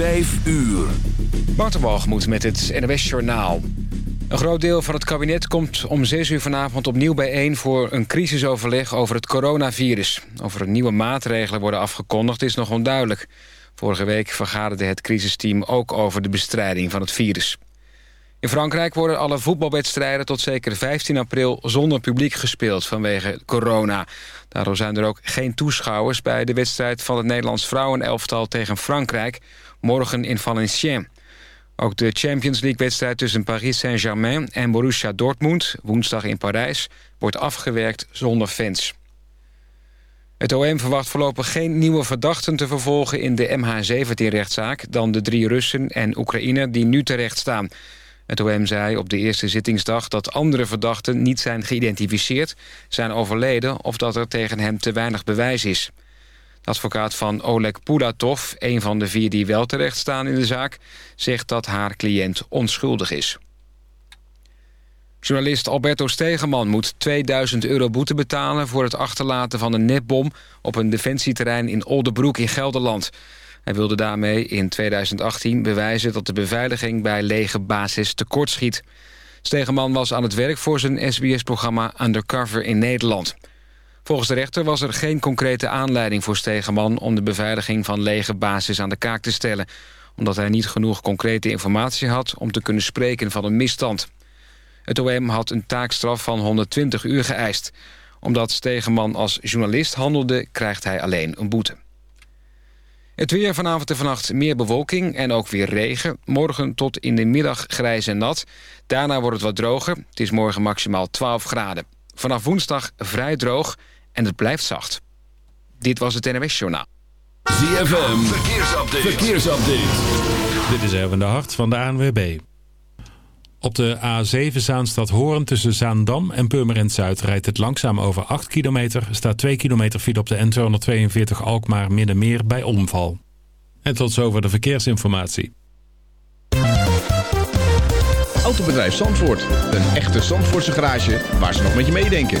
Vijf uur. moet met het NWS Journaal. Een groot deel van het kabinet komt om 6 uur vanavond opnieuw bijeen... voor een crisisoverleg over het coronavirus. Over nieuwe maatregelen worden afgekondigd is nog onduidelijk. Vorige week vergaderde het crisisteam ook over de bestrijding van het virus. In Frankrijk worden alle voetbalwedstrijden tot zeker 15 april zonder publiek gespeeld vanwege corona. Daardoor zijn er ook geen toeschouwers bij de wedstrijd van het Nederlands vrouwenelftal tegen Frankrijk morgen in Valenciennes. Ook de Champions League-wedstrijd tussen Paris Saint-Germain en Borussia Dortmund... woensdag in Parijs, wordt afgewerkt zonder fans. Het OM verwacht voorlopig geen nieuwe verdachten te vervolgen... in de MH17-rechtszaak dan de drie Russen en Oekraïner die nu terecht staan. Het OM zei op de eerste zittingsdag dat andere verdachten niet zijn geïdentificeerd... zijn overleden of dat er tegen hem te weinig bewijs is. Advocaat van Oleg Pulatov, een van de vier die wel terecht staan in de zaak... zegt dat haar cliënt onschuldig is. Journalist Alberto Stegeman moet 2000 euro boete betalen... voor het achterlaten van een netbom op een defensieterrein in Oldenbroek in Gelderland. Hij wilde daarmee in 2018 bewijzen dat de beveiliging bij lege basis tekortschiet. Stegeman was aan het werk voor zijn SBS-programma Undercover in Nederland... Volgens de rechter was er geen concrete aanleiding voor Stegeman... om de beveiliging van lege basis aan de kaak te stellen... omdat hij niet genoeg concrete informatie had... om te kunnen spreken van een misstand. Het OM had een taakstraf van 120 uur geëist. Omdat Stegeman als journalist handelde, krijgt hij alleen een boete. Het weer vanavond en vannacht meer bewolking en ook weer regen. Morgen tot in de middag grijs en nat. Daarna wordt het wat droger. Het is morgen maximaal 12 graden. Vanaf woensdag vrij droog en het blijft zacht. Dit was het NWS Journaal. ZFM, verkeersupdate. verkeersupdate. Dit is even de hart van de ANWB. Op de A7 Zaanstad Hoorn tussen Zaandam en Purmerend Zuid rijdt het langzaam over 8 kilometer. Staat 2 kilometer file op de N242 Alkmaar Middenmeer bij Omval. En tot zover de verkeersinformatie. Autobedrijf Zandvoort. Een echte Zandvoortse garage waar ze nog met je meedenken.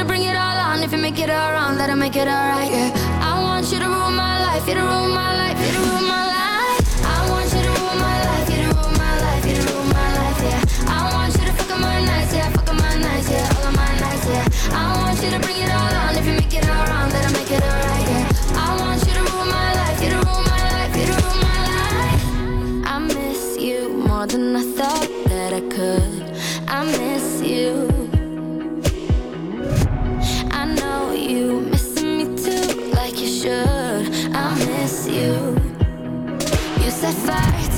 to bring it all on. If you make it all wrong, let her make it all right. Yeah, I want you to rule my life. You to rule my life.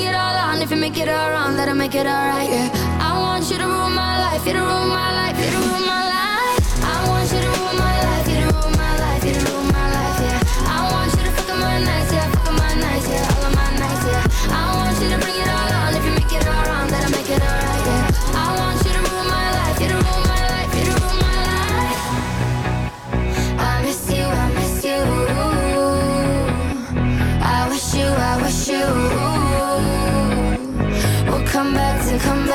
bring it all on. If you make it all wrong, let make it all right. Yeah. I want you to rule my life. You to rule my life. You to rule my life. I want you my Yeah.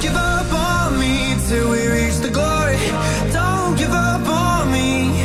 give up on me till we reach the glory. Don't give up on me.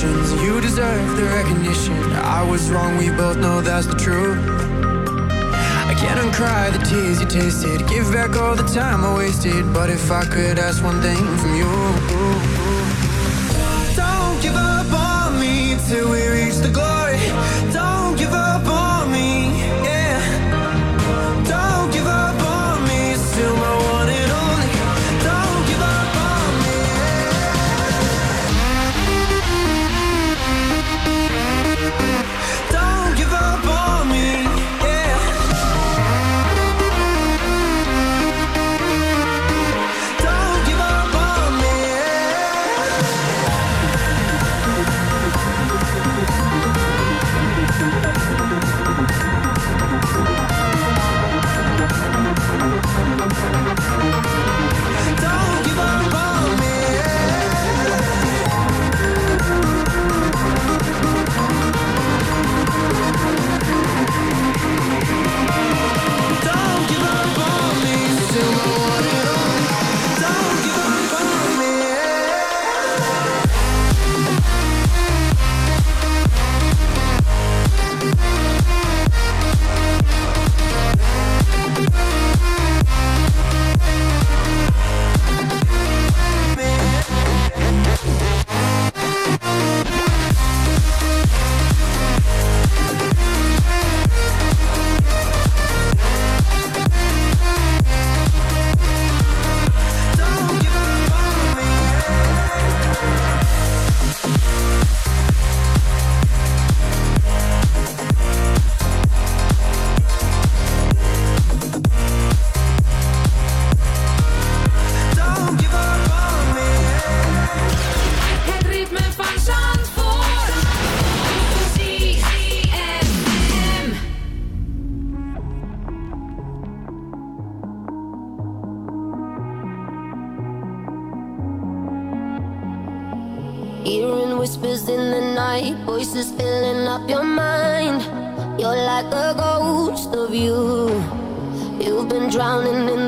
You deserve the recognition. I was wrong, we both know that's the truth. I can't uncry the tears you tasted. Give back all the time I wasted. But if I could ask one thing from you Don't give up on me Till we reach the goal drowning in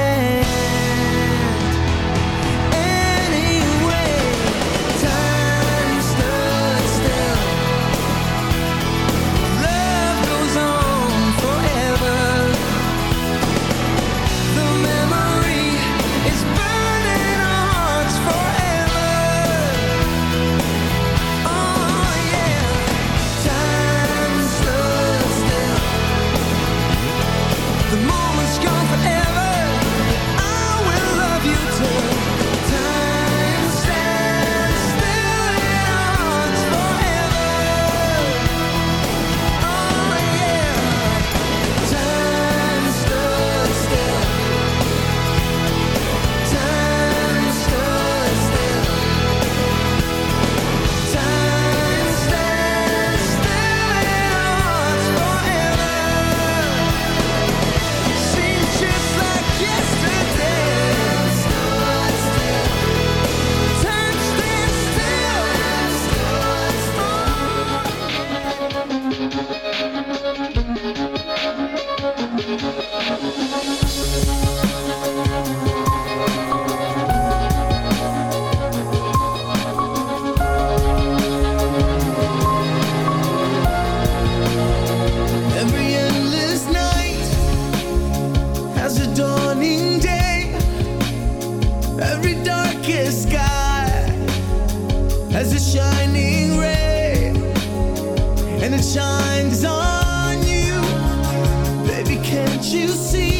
you see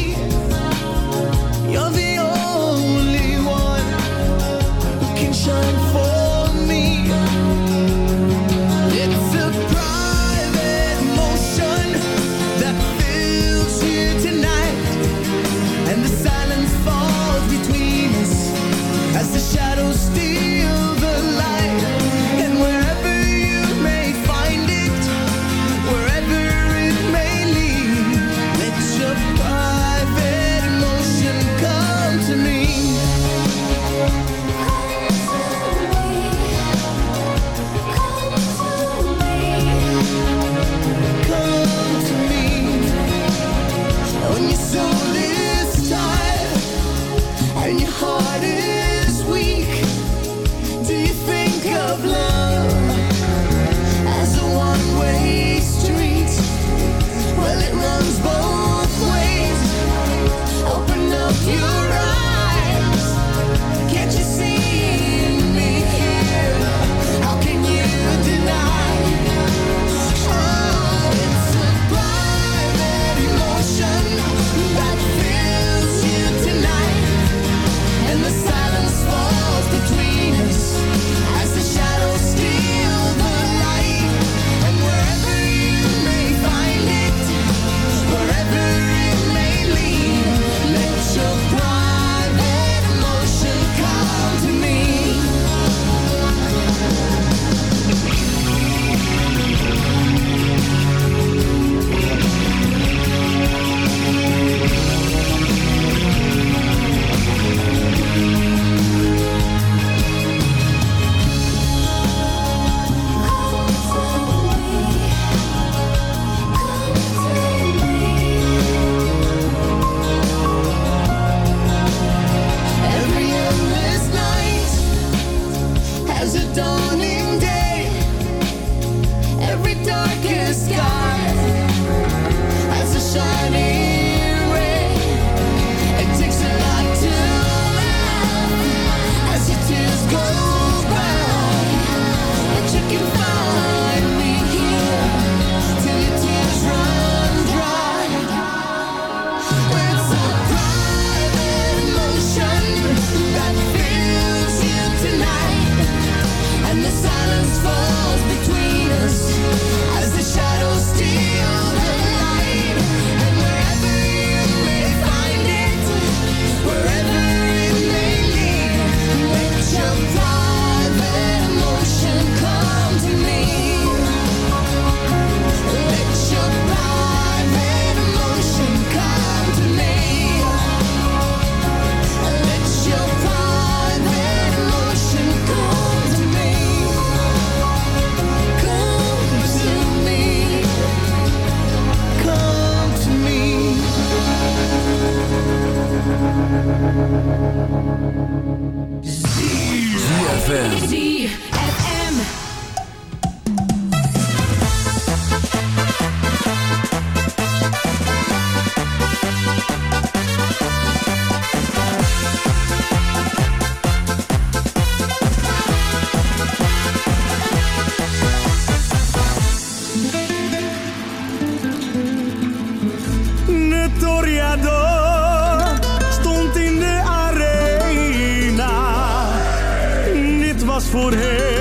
Dit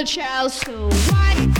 have a child, so why?